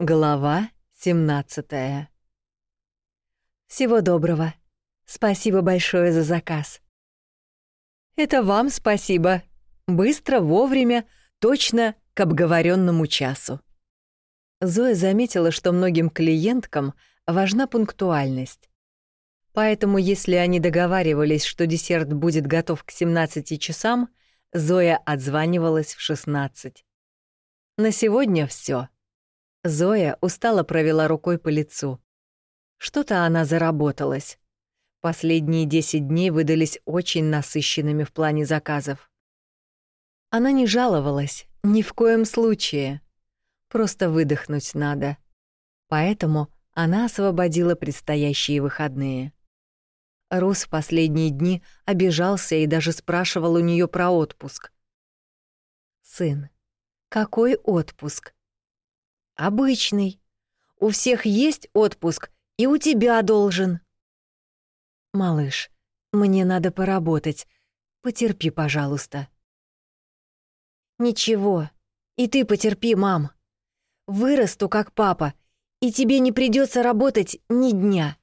Глава 17. Всего доброго. Спасибо большое за заказ. Это вам спасибо. Быстро, вовремя, точно к обговоренному часу. Зоя заметила, что многим клиенткам важна пунктуальность. Поэтому, если они договаривались, что десерт будет готов к 17 часам, Зоя отзванивалась в 16. На сегодня все. Зоя устало провела рукой по лицу. Что-то она заработалась. Последние 10 дней выдались очень насыщенными в плане заказов. Она не жаловалась, ни в коем случае. Просто выдохнуть надо. Поэтому она освободила предстоящие выходные. Рус в последние дни обижался и даже спрашивал у нее про отпуск. «Сын, какой отпуск?» «Обычный. У всех есть отпуск, и у тебя должен». «Малыш, мне надо поработать. Потерпи, пожалуйста». «Ничего. И ты потерпи, мам. Вырасту, как папа, и тебе не придется работать ни дня».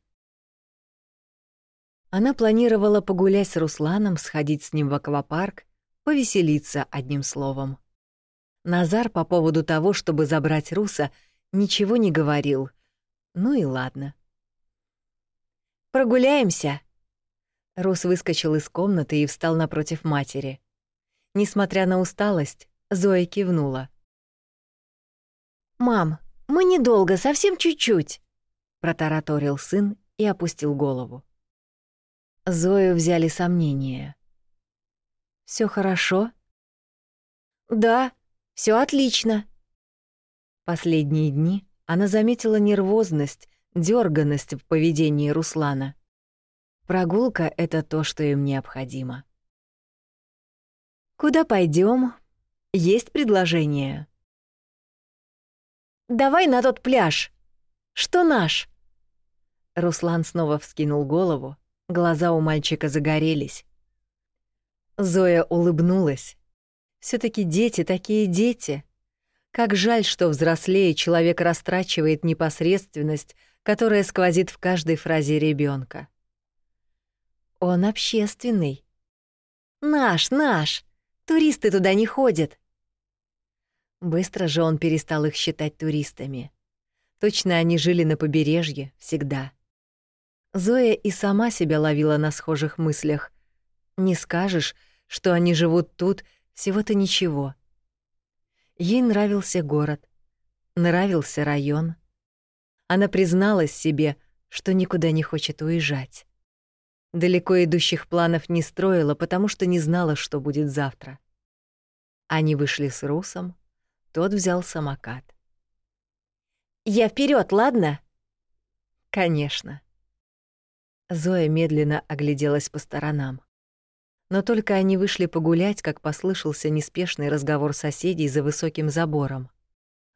Она планировала погулять с Русланом, сходить с ним в аквапарк, повеселиться одним словом. Назар по поводу того, чтобы забрать Руса, ничего не говорил. Ну и ладно. «Прогуляемся?» Рус выскочил из комнаты и встал напротив матери. Несмотря на усталость, Зоя кивнула. «Мам, мы недолго, совсем чуть-чуть», — протараторил сын и опустил голову. Зою взяли сомнения. Все хорошо?» «Да, все отлично». Последние дни она заметила нервозность, дерганность в поведении Руслана. Прогулка — это то, что им необходимо. «Куда пойдем? Есть предложение?» «Давай на тот пляж. Что наш?» Руслан снова вскинул голову, Глаза у мальчика загорелись. Зоя улыбнулась. Все таки дети такие дети. Как жаль, что взрослее человек растрачивает непосредственность, которая сквозит в каждой фразе ребенка. Он общественный. Наш, наш. Туристы туда не ходят. Быстро же он перестал их считать туристами. Точно они жили на побережье всегда. Зоя и сама себя ловила на схожих мыслях. Не скажешь, что они живут тут всего-то ничего. Ей нравился город, нравился район. Она призналась себе, что никуда не хочет уезжать. Далеко идущих планов не строила, потому что не знала, что будет завтра. Они вышли с Русом, тот взял самокат. «Я вперед, ладно?» «Конечно». Зоя медленно огляделась по сторонам. Но только они вышли погулять, как послышался неспешный разговор соседей за высоким забором.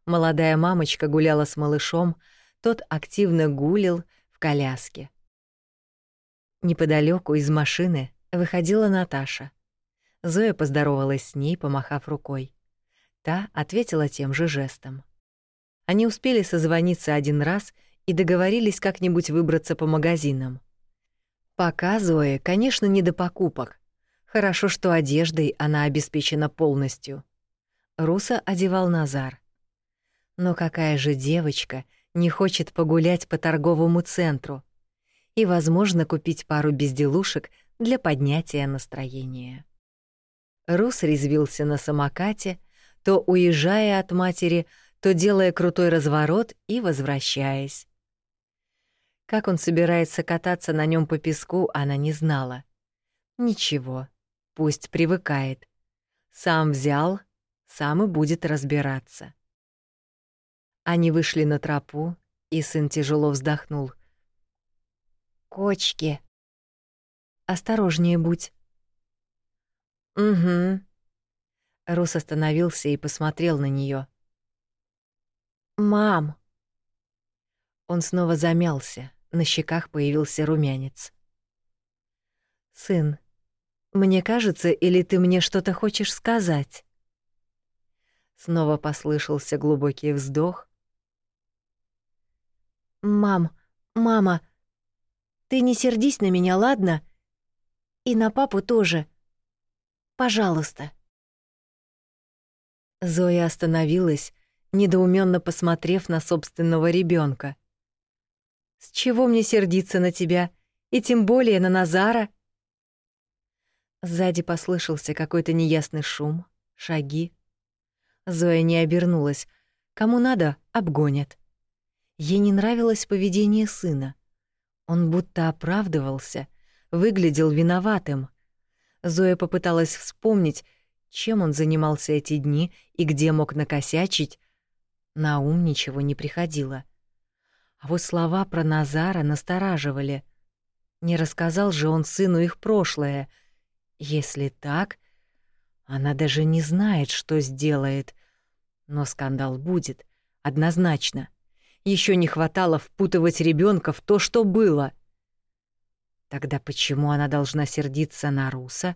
Молодая мамочка гуляла с малышом, тот активно гулил в коляске. Неподалеку из машины выходила Наташа. Зоя поздоровалась с ней, помахав рукой. Та ответила тем же жестом. Они успели созвониться один раз и договорились как-нибудь выбраться по магазинам. Пока Зоe, конечно, не до покупок. Хорошо, что одеждой она обеспечена полностью. Руса одевал Назар. Но какая же девочка не хочет погулять по торговому центру и, возможно, купить пару безделушек для поднятия настроения? Рус резвился на самокате, то уезжая от матери, то делая крутой разворот и возвращаясь. Как он собирается кататься на нем по песку, она не знала. Ничего, пусть привыкает. Сам взял, сам и будет разбираться. Они вышли на тропу, и сын тяжело вздохнул. «Кочки!» «Осторожнее будь!» «Угу». Рус остановился и посмотрел на нее. «Мам!» Он снова замялся, на щеках появился румянец. «Сын, мне кажется, или ты мне что-то хочешь сказать?» Снова послышался глубокий вздох. Мам, мама, ты не сердись на меня, ладно? И на папу тоже. Пожалуйста. Зоя остановилась, недоуменно посмотрев на собственного ребенка. С чего мне сердиться на тебя, и тем более на Назара? Сзади послышался какой-то неясный шум, шаги. Зоя не обернулась. Кому надо, обгонят. Ей не нравилось поведение сына. Он будто оправдывался, выглядел виноватым. Зоя попыталась вспомнить, чем он занимался эти дни и где мог накосячить. На ум ничего не приходило. А вот слова про Назара настораживали. Не рассказал же он сыну их прошлое. Если так, она даже не знает, что сделает. Но скандал будет, однозначно. Еще не хватало впутывать ребенка в то, что было. Тогда почему она должна сердиться на Руса?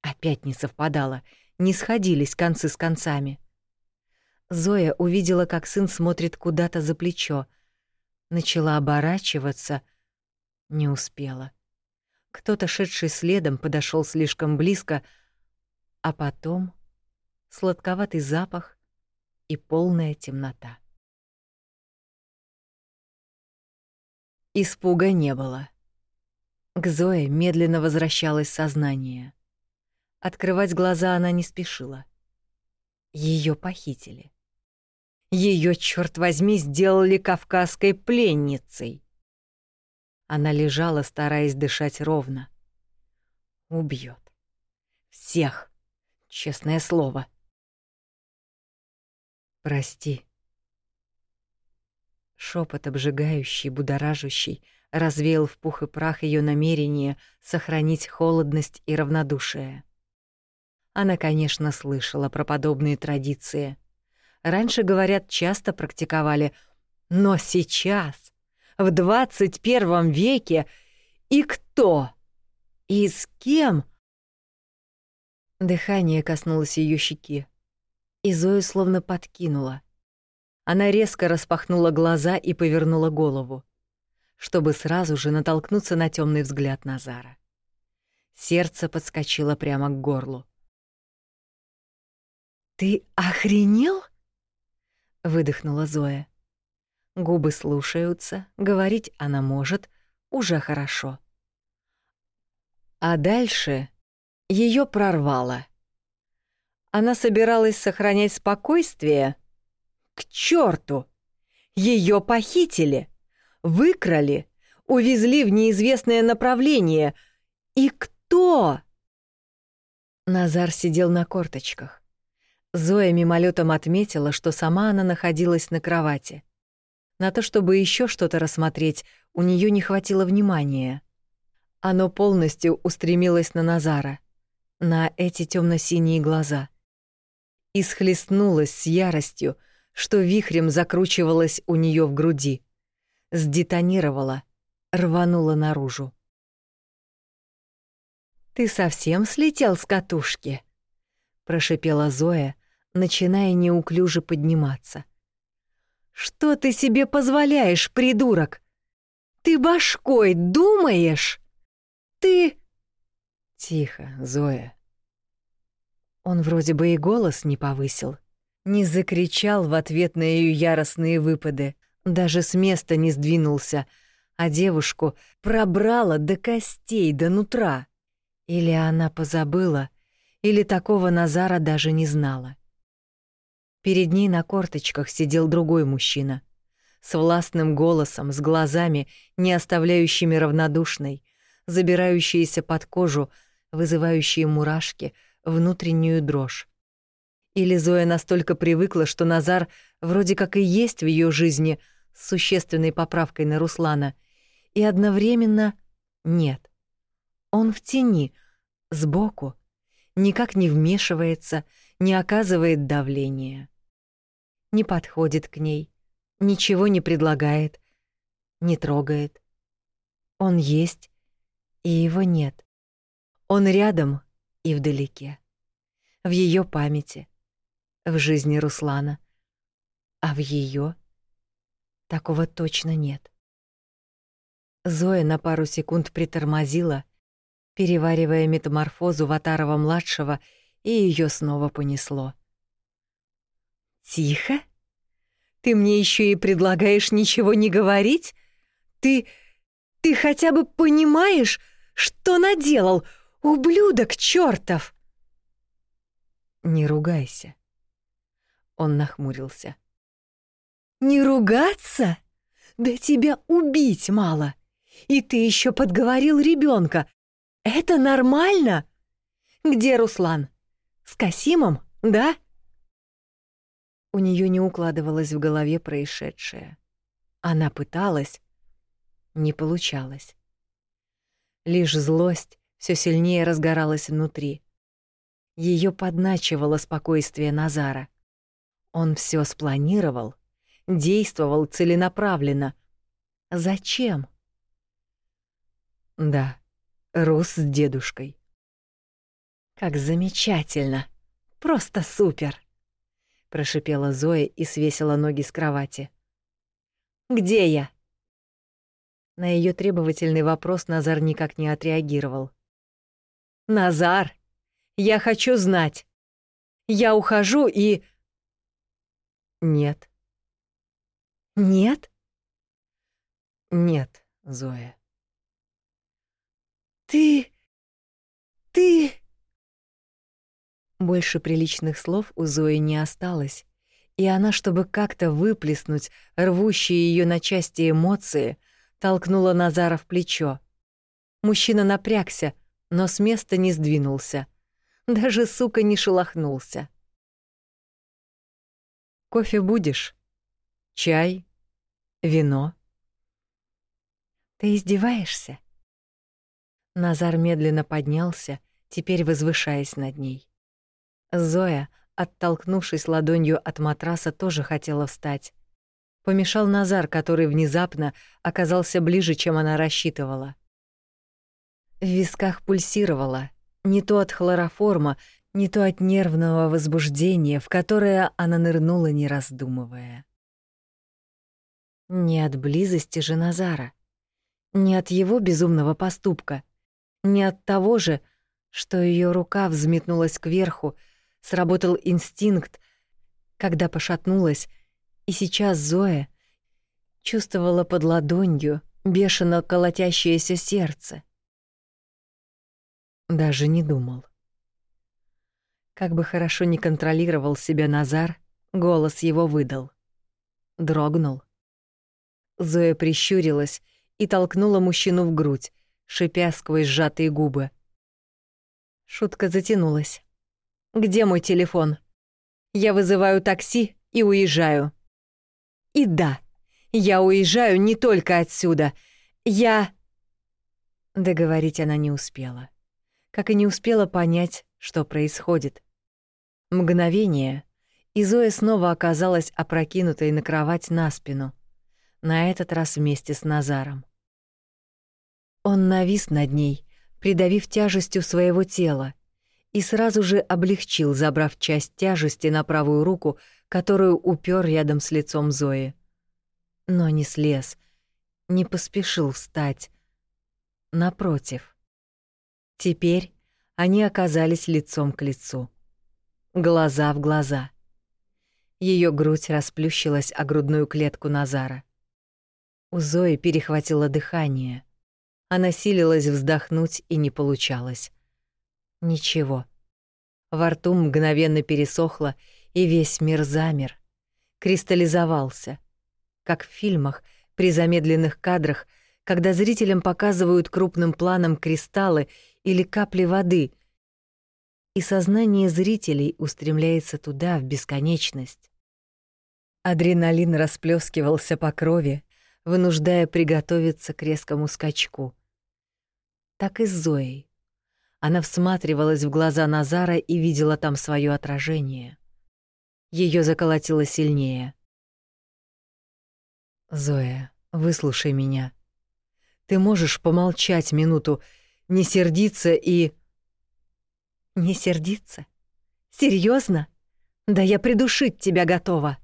Опять не совпадало, не сходились концы с концами. Зоя увидела, как сын смотрит куда-то за плечо. Начала оборачиваться, не успела. Кто-то, шедший следом, подошел слишком близко, а потом сладковатый запах и полная темнота. Испуга не было. К Зое медленно возвращалось сознание. Открывать глаза она не спешила. Ее похитили. Ее, черт возьми, сделали кавказской пленницей. Она лежала, стараясь дышать ровно. Убьет. Всех. Честное слово. Прости. Шепот обжигающий, будоражащий, развеял в пух и прах ее намерение сохранить холодность и равнодушие. Она, конечно, слышала про подобные традиции. Раньше, говорят, часто практиковали, но сейчас в 21 веке и кто? И с кем? Дыхание коснулось ее щеки, и Зою словно подкинуло. Она резко распахнула глаза и повернула голову, чтобы сразу же натолкнуться на темный взгляд Назара. Сердце подскочило прямо к горлу. «Ты охренел?» — выдохнула Зоя. Губы слушаются, говорить она может, уже хорошо. А дальше ее прорвало. Она собиралась сохранять спокойствие. К черту! Ее похитили, выкрали, увезли в неизвестное направление. И кто? Назар сидел на корточках. Зоя мимолетом отметила, что сама она находилась на кровати. На то, чтобы еще что-то рассмотреть, у нее не хватило внимания. Оно полностью устремилось на Назара, на эти темно-синие глаза. И схлестнулось с яростью, что вихрем закручивалось у нее в груди. Сдетонировало, рвануло наружу. «Ты совсем слетел с катушки?» — прошипела Зоя, начиная неуклюже подниматься. Что ты себе позволяешь, придурок? Ты башкой думаешь? Ты... Тихо, Зоя. Он вроде бы и голос не повысил, не закричал в ответ на ее яростные выпады, даже с места не сдвинулся, а девушку пробрала до костей, до нутра. Или она позабыла, или такого Назара даже не знала. Перед ней на корточках сидел другой мужчина. С властным голосом, с глазами, не оставляющими равнодушной, забирающиеся под кожу, вызывающие мурашки, внутреннюю дрожь. Или Зоя настолько привыкла, что Назар вроде как и есть в ее жизни с существенной поправкой на Руслана, и одновременно нет. Он в тени, сбоку, никак не вмешивается, не оказывает давления не подходит к ней, ничего не предлагает, не трогает. Он есть, и его нет. Он рядом и вдалеке. В ее памяти, в жизни Руслана, а в ее Такого точно нет. Зоя на пару секунд притормозила, переваривая метаморфозу Ватарова-младшего, и ее снова понесло. «Тихо? Ты мне еще и предлагаешь ничего не говорить? Ты... ты хотя бы понимаешь, что наделал, ублюдок чертов?» «Не ругайся». Он нахмурился. «Не ругаться? Да тебя убить мало. И ты еще подговорил ребенка. Это нормально? Где Руслан? С Касимом, да?» У нее не укладывалось в голове происшедшее. Она пыталась, не получалось. Лишь злость все сильнее разгоралась внутри. Ее подначивало спокойствие Назара. Он все спланировал, действовал целенаправленно. Зачем? Да, Рус с дедушкой. Как замечательно! Просто супер! Прошипела Зоя и свесила ноги с кровати. Где я? На ее требовательный вопрос Назар никак не отреагировал. Назар, я хочу знать. Я ухожу и Нет. Нет? Нет, Зоя. Ты ты больше приличных слов у Зои не осталось, и она, чтобы как-то выплеснуть рвущие ее на части эмоции, толкнула Назара в плечо. Мужчина напрягся, но с места не сдвинулся. Даже, сука, не шелохнулся. «Кофе будешь? Чай? Вино?» «Ты издеваешься?» Назар медленно поднялся, теперь возвышаясь над ней. Зоя, оттолкнувшись ладонью от матраса, тоже хотела встать. Помешал Назар, который внезапно оказался ближе, чем она рассчитывала. В висках пульсировало, не то от хлороформа, не то от нервного возбуждения, в которое она нырнула, не раздумывая. Не от близости же Назара, не от его безумного поступка, не от того же, что ее рука взметнулась кверху, Сработал инстинкт, когда пошатнулась, и сейчас Зоя чувствовала под ладонью бешено колотящееся сердце. Даже не думал. Как бы хорошо не контролировал себя Назар, голос его выдал. Дрогнул. Зоя прищурилась и толкнула мужчину в грудь, шипя сквозь сжатые губы. Шутка затянулась. Где мой телефон? Я вызываю такси и уезжаю. И да, я уезжаю не только отсюда. Я... Договорить она не успела. Как и не успела понять, что происходит. Мгновение, и Зоя снова оказалась опрокинутой на кровать на спину. На этот раз вместе с Назаром. Он навис над ней, придавив тяжестью своего тела, и сразу же облегчил, забрав часть тяжести на правую руку, которую упер рядом с лицом Зои. Но не слез, не поспешил встать. Напротив. Теперь они оказались лицом к лицу. Глаза в глаза. Ее грудь расплющилась о грудную клетку Назара. У Зои перехватило дыхание. Она силилась вздохнуть и не получалось. Ничего. Во рту мгновенно пересохло, и весь мир замер, кристаллизовался, как в фильмах при замедленных кадрах, когда зрителям показывают крупным планом кристаллы или капли воды, и сознание зрителей устремляется туда, в бесконечность. Адреналин расплескивался по крови, вынуждая приготовиться к резкому скачку. Так и с Зоей. Она всматривалась в глаза Назара и видела там свое отражение. Ее заколотило сильнее. «Зоя, выслушай меня. Ты можешь помолчать минуту, не сердиться и...» «Не сердиться? Серьезно? Да я придушить тебя готова!»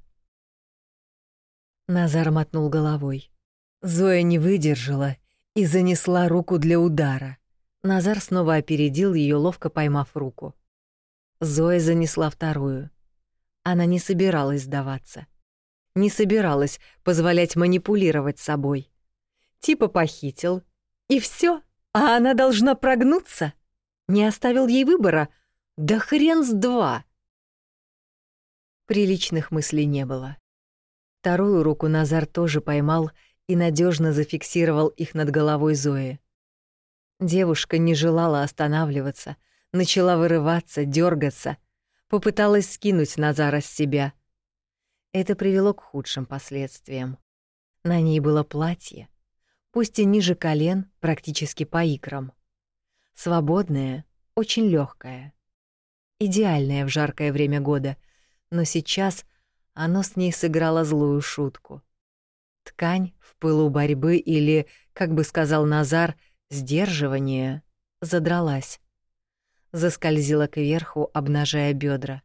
Назар мотнул головой. Зоя не выдержала и занесла руку для удара. Назар снова опередил ее, ловко поймав руку. Зоя занесла вторую. Она не собиралась сдаваться. Не собиралась позволять манипулировать собой. Типа похитил. И все, а она должна прогнуться. Не оставил ей выбора. Да хрен с два. Приличных мыслей не было. Вторую руку Назар тоже поймал и надежно зафиксировал их над головой Зои. Девушка не желала останавливаться, начала вырываться, дергаться, попыталась скинуть Назара с себя. Это привело к худшим последствиям. На ней было платье, пусть и ниже колен, практически по икрам. Свободное, очень легкое, идеальное в жаркое время года, но сейчас оно с ней сыграло злую шутку. Ткань в пылу борьбы или, как бы сказал Назар, сдерживания задралась. Заскользила кверху, обнажая бедра.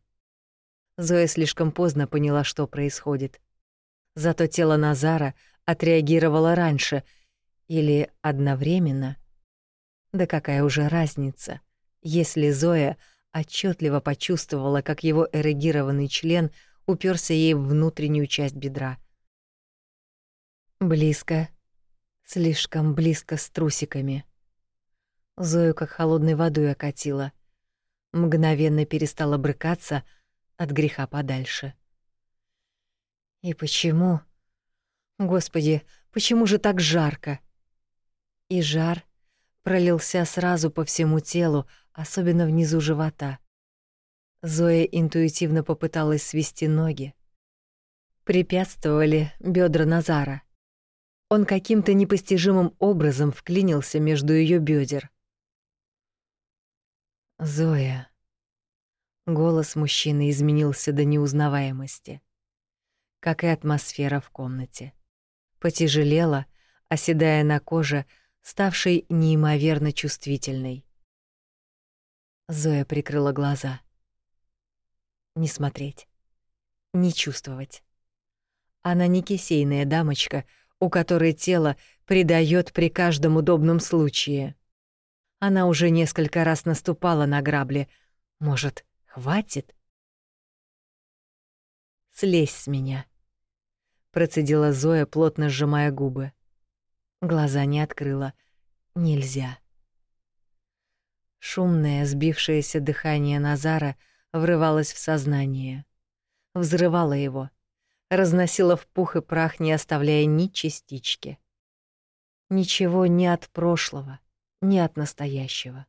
Зоя слишком поздно поняла, что происходит. Зато тело Назара отреагировало раньше или одновременно. Да какая уже разница, если Зоя отчетливо почувствовала, как его эрегированный член уперся ей в внутреннюю часть бедра. Близко, слишком близко с трусиками. Зою как холодной водой окатила. Мгновенно перестала брыкаться от греха подальше. И почему? Господи, почему же так жарко? И жар пролился сразу по всему телу, особенно внизу живота. Зоя интуитивно попыталась свести ноги. Препятствовали бедра Назара. Он каким-то непостижимым образом вклинился между ее бедер. Зоя. Голос мужчины изменился до неузнаваемости, как и атмосфера в комнате. Потяжелела, оседая на коже, ставшей неимоверно чувствительной. Зоя прикрыла глаза. Не смотреть, не чувствовать. Она не кисейная дамочка, у которой тело предает при каждом удобном случае. Она уже несколько раз наступала на грабли. Может, хватит? Слезь с меня, процедила Зоя, плотно сжимая губы. Глаза не открыла. Нельзя. Шумное, сбившееся дыхание Назара врывалось в сознание, взрывало его, разносило в пух и прах, не оставляя ни частички. Ничего ни от прошлого, ни от настоящего.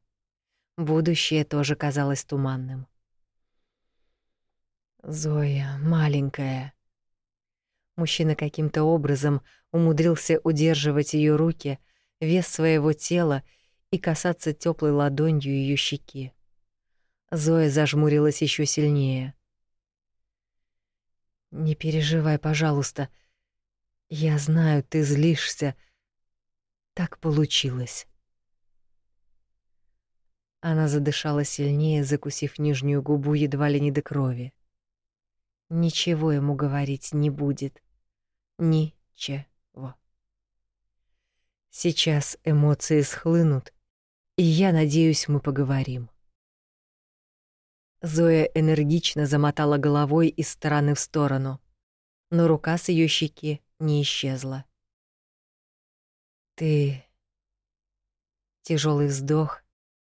Будущее тоже казалось туманным. Зоя, маленькая. Мужчина каким-то образом умудрился удерживать ее руки, вес своего тела и касаться теплой ладонью ее щеки. Зоя зажмурилась еще сильнее. Не переживай, пожалуйста. Я знаю, ты злишься. Так получилось. Она задышала сильнее, закусив нижнюю губу едва ли не до крови. Ничего ему говорить не будет. Ничего. Сейчас эмоции схлынут, и я надеюсь, мы поговорим. Зоя энергично замотала головой из стороны в сторону, но рука с ее щеки не исчезла. Ты Тяжелый вздох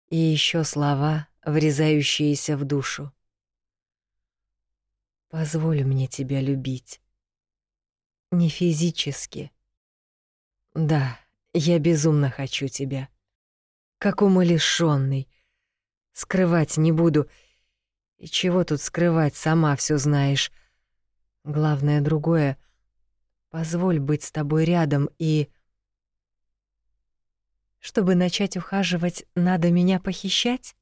и еще слова, врезающиеся в душу. Позволь мне тебя любить. Не физически. Да, я безумно хочу тебя. Как умалишённый. Скрывать не буду. И чего тут скрывать, сама все знаешь. Главное другое. Позволь быть с тобой рядом и... Чтобы начать ухаживать, надо меня похищать?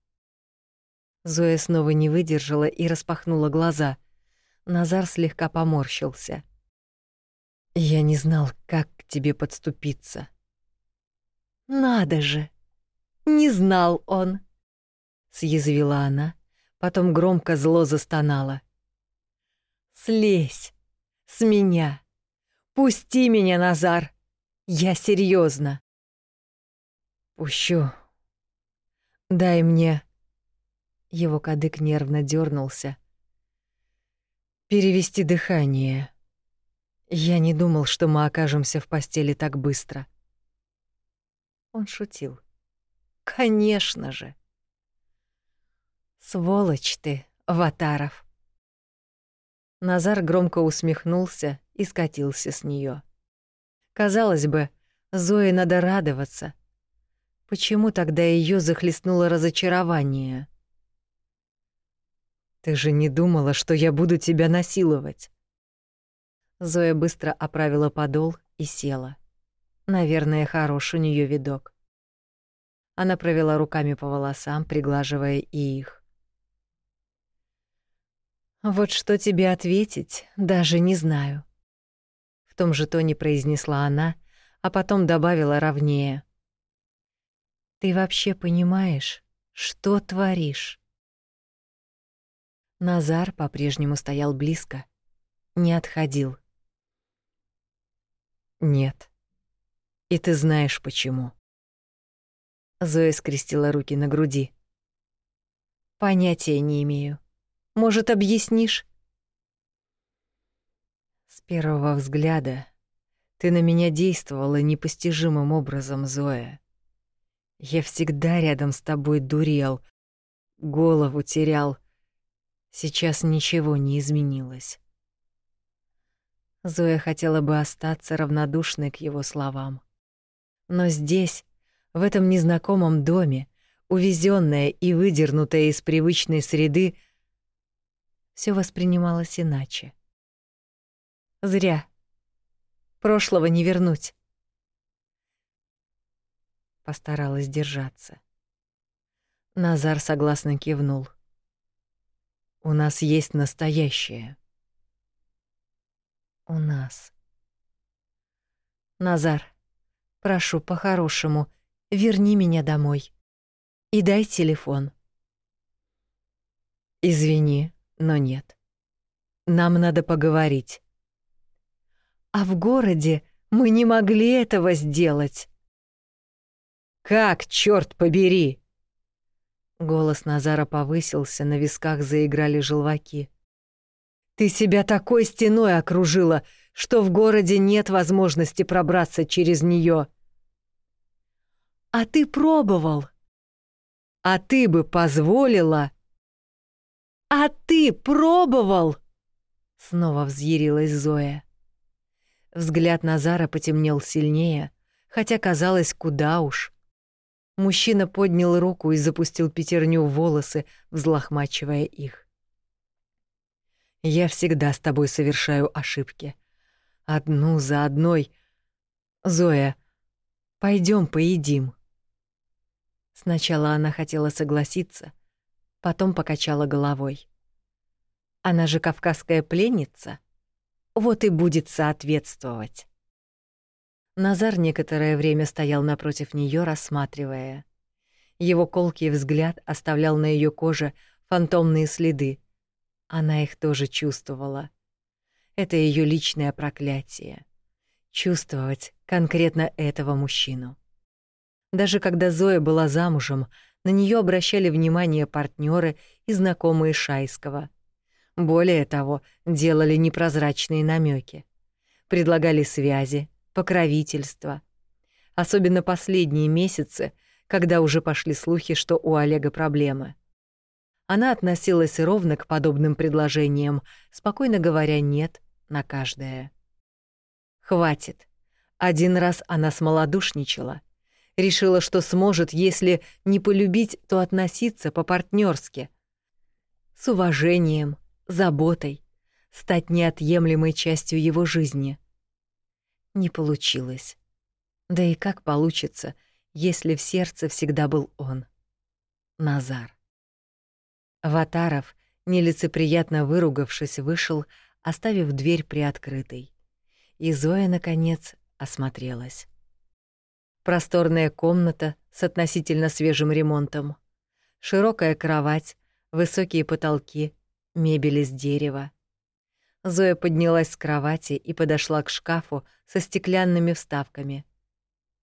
Зоя снова не выдержала и распахнула глаза. Назар слегка поморщился. Я не знал, как к тебе подступиться. Надо же. Не знал он, съязвила она, потом громко зло застонала. Слезь с меня. Пусти меня, Назар! Я серьезно. Пущу. Дай мне. Его кадык нервно дернулся. Перевести дыхание. Я не думал, что мы окажемся в постели так быстро. Он шутил. Конечно же. Сволочь ты, Ватаров. Назар громко усмехнулся и скатился с нее. Казалось бы, Зое надо радоваться. Почему тогда ее захлестнуло разочарование? Ты же не думала, что я буду тебя насиловать. Зоя быстро оправила подол и села. Наверное, хорош у нее видок. Она провела руками по волосам, приглаживая и их. Вот что тебе ответить, даже не знаю. В том же тоне произнесла она, а потом добавила ровнее. Ты вообще понимаешь, что творишь? Назар по-прежнему стоял близко, не отходил. Нет. И ты знаешь почему. Зоя скрестила руки на груди. Понятия не имею. Может, объяснишь? С первого взгляда ты на меня действовала непостижимым образом, Зоя. Я всегда рядом с тобой дурел, голову терял. Сейчас ничего не изменилось. Зоя хотела бы остаться равнодушной к его словам. Но здесь, в этом незнакомом доме, увезенная и выдернутая из привычной среды, все воспринималось иначе. Зря. Прошлого не вернуть. Постаралась держаться. Назар согласно кивнул. У нас есть настоящее. У нас. Назар, прошу по-хорошему, верни меня домой. И дай телефон. Извини, но нет. Нам надо поговорить. А в городе мы не могли этого сделать. Как, черт побери? Голос Назара повысился, на висках заиграли желваки. Ты себя такой стеной окружила, что в городе нет возможности пробраться через нее. А ты пробовал. А ты бы позволила. А ты пробовал. Снова взъярилась Зоя. Взгляд Назара потемнел сильнее, хотя казалось, куда уж. Мужчина поднял руку и запустил пятерню в волосы, взлохмачивая их. Я всегда с тобой совершаю ошибки. Одну за одной. Зоя, пойдем поедим. Сначала она хотела согласиться, потом покачала головой. Она же кавказская пленница, вот и будет соответствовать. Назар некоторое время стоял напротив нее, рассматривая. Его колкий взгляд оставлял на ее коже фантомные следы, она их тоже чувствовала. Это ее личное проклятие. Чувствовать конкретно этого мужчину. Даже когда Зоя была замужем, на нее обращали внимание партнеры и знакомые Шайского. Более того, делали непрозрачные намеки, предлагали связи, покровительство. Особенно последние месяцы, когда уже пошли слухи, что у Олега проблемы. Она относилась ровно к подобным предложениям, спокойно говоря «нет» на каждое. Хватит. Один раз она смолодушничала. Решила, что сможет, если не полюбить, то относиться по партнерски С уважением, заботой, стать неотъемлемой частью его жизни. Не получилось. Да и как получится, если в сердце всегда был он, Назар. Ватаров, нелицеприятно выругавшись, вышел, оставив дверь приоткрытой. И Зоя, наконец, осмотрелась. Просторная комната с относительно свежим ремонтом. Широкая кровать, высокие потолки, мебель из дерева. Зоя поднялась с кровати и подошла к шкафу со стеклянными вставками.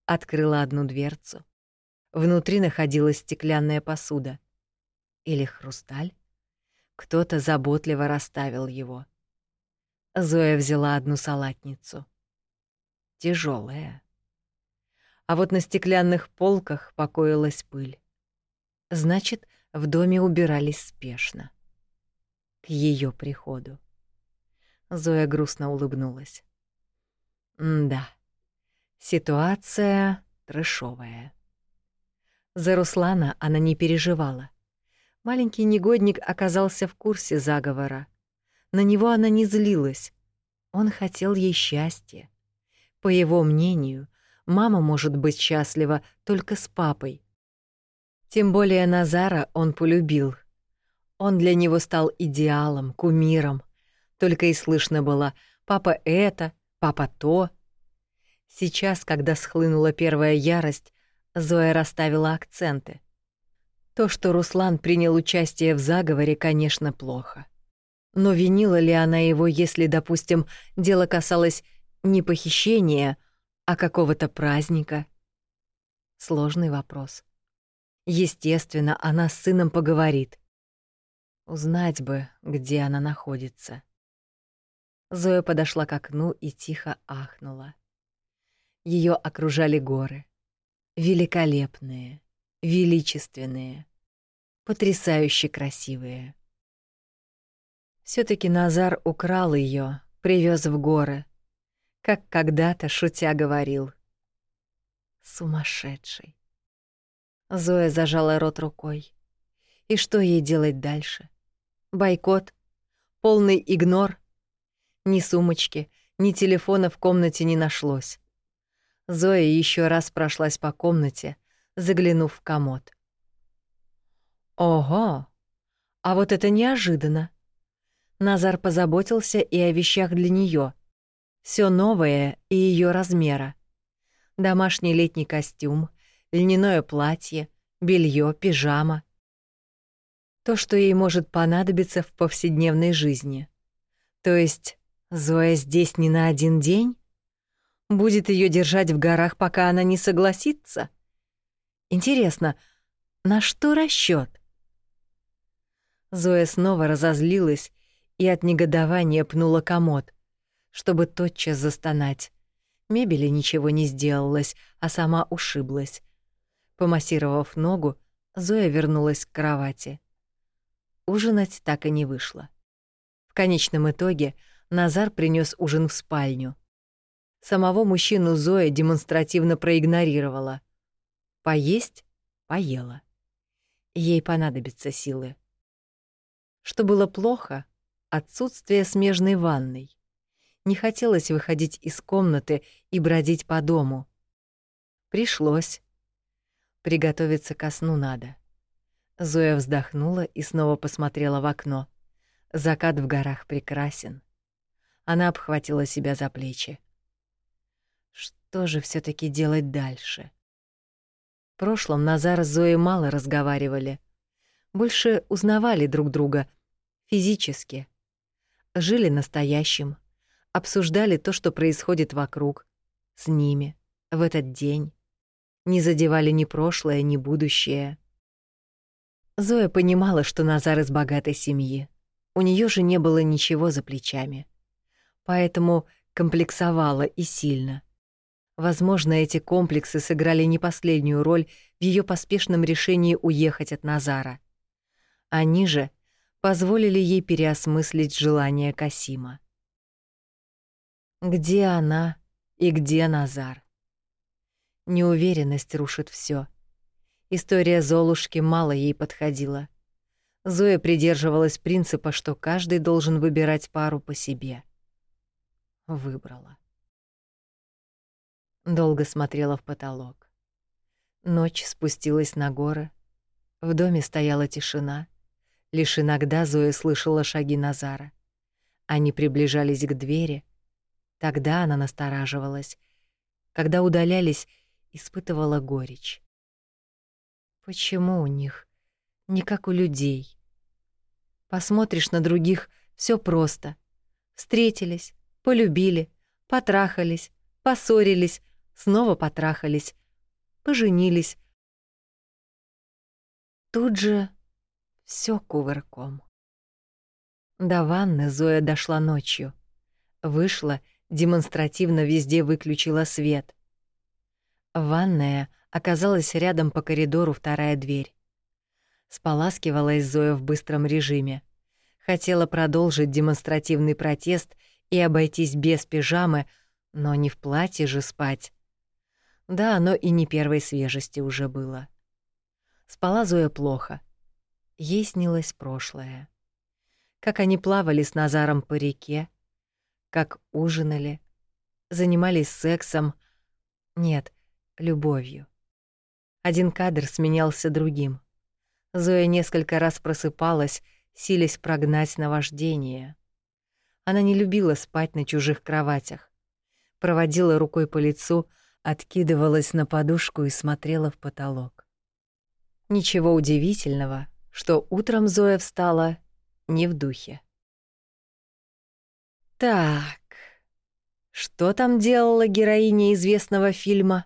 Открыла одну дверцу. Внутри находилась стеклянная посуда. Или хрусталь? Кто-то заботливо расставил его. Зоя взяла одну салатницу. Тяжелая. А вот на стеклянных полках покоилась пыль. Значит, в доме убирались спешно. К ее приходу. Зоя грустно улыбнулась. да, ситуация трэшовая. За Руслана она не переживала. Маленький негодник оказался в курсе заговора. На него она не злилась. Он хотел ей счастья. По его мнению, мама может быть счастлива только с папой. Тем более Назара он полюбил. Он для него стал идеалом, кумиром. Только и слышно было «папа это», «папа то». Сейчас, когда схлынула первая ярость, Зоя расставила акценты. То, что Руслан принял участие в заговоре, конечно, плохо. Но винила ли она его, если, допустим, дело касалось не похищения, а какого-то праздника? Сложный вопрос. Естественно, она с сыном поговорит. Узнать бы, где она находится. Зоя подошла к окну и тихо ахнула. Ее окружали горы великолепные, величественные, потрясающе красивые. все таки Назар украл ее, привез в горы, как когда-то шутя говорил. Сумасшедший. Зоя зажала рот рукой. И что ей делать дальше? Бойкот? Полный игнор? Ни сумочки, ни телефона в комнате не нашлось. Зоя еще раз прошлась по комнате, заглянув в комод. Ого! А вот это неожиданно. Назар позаботился и о вещах для нее. Все новое и ее размера. Домашний летний костюм, льняное платье, белье, пижама. То, что ей может понадобиться в повседневной жизни. То есть Зоя здесь не на один день? Будет ее держать в горах, пока она не согласится? Интересно, на что расчет? Зоя снова разозлилась и от негодования пнула комод, чтобы тотчас застонать. Мебели ничего не сделалось, а сама ушиблась. Помассировав ногу, Зоя вернулась к кровати. Ужинать так и не вышло. В конечном итоге Назар принес ужин в спальню — Самого мужчину Зоя демонстративно проигнорировала. Поесть — поела. Ей понадобятся силы. Что было плохо — отсутствие смежной ванной. Не хотелось выходить из комнаты и бродить по дому. Пришлось. Приготовиться ко сну надо. Зоя вздохнула и снова посмотрела в окно. Закат в горах прекрасен. Она обхватила себя за плечи. Что же все таки делать дальше? В прошлом Назар с Зоей мало разговаривали. Больше узнавали друг друга физически. Жили настоящим, обсуждали то, что происходит вокруг, с ними, в этот день. Не задевали ни прошлое, ни будущее. Зоя понимала, что Назар из богатой семьи. У нее же не было ничего за плечами. Поэтому комплексовала и сильно — Возможно, эти комплексы сыграли не последнюю роль в ее поспешном решении уехать от Назара. Они же позволили ей переосмыслить желание Касима. Где она и где Назар? Неуверенность рушит все. История Золушки мало ей подходила. Зоя придерживалась принципа, что каждый должен выбирать пару по себе. Выбрала. Долго смотрела в потолок. Ночь спустилась на горы. В доме стояла тишина. Лишь иногда Зоя слышала шаги Назара. Они приближались к двери. Тогда она настораживалась. Когда удалялись, испытывала горечь. Почему у них не как у людей? Посмотришь на других, все просто. Встретились, полюбили, потрахались, поссорились, снова потрахались, поженились. Тут же все кувырком. До ванны Зоя дошла ночью. Вышла, демонстративно везде выключила свет. Ванная оказалась рядом по коридору вторая дверь. Споласкивалась Зоя в быстром режиме. Хотела продолжить демонстративный протест и обойтись без пижамы, но не в платье же спать. Да, оно и не первой свежести уже было. Спала Зоя плохо. Ей снилось прошлое. Как они плавали с Назаром по реке, как ужинали, занимались сексом. Нет, любовью. Один кадр сменялся другим. Зоя несколько раз просыпалась, силясь прогнать наваждение. Она не любила спать на чужих кроватях. Проводила рукой по лицу, откидывалась на подушку и смотрела в потолок. Ничего удивительного, что утром Зоя встала не в духе. Так, что там делала героиня известного фильма?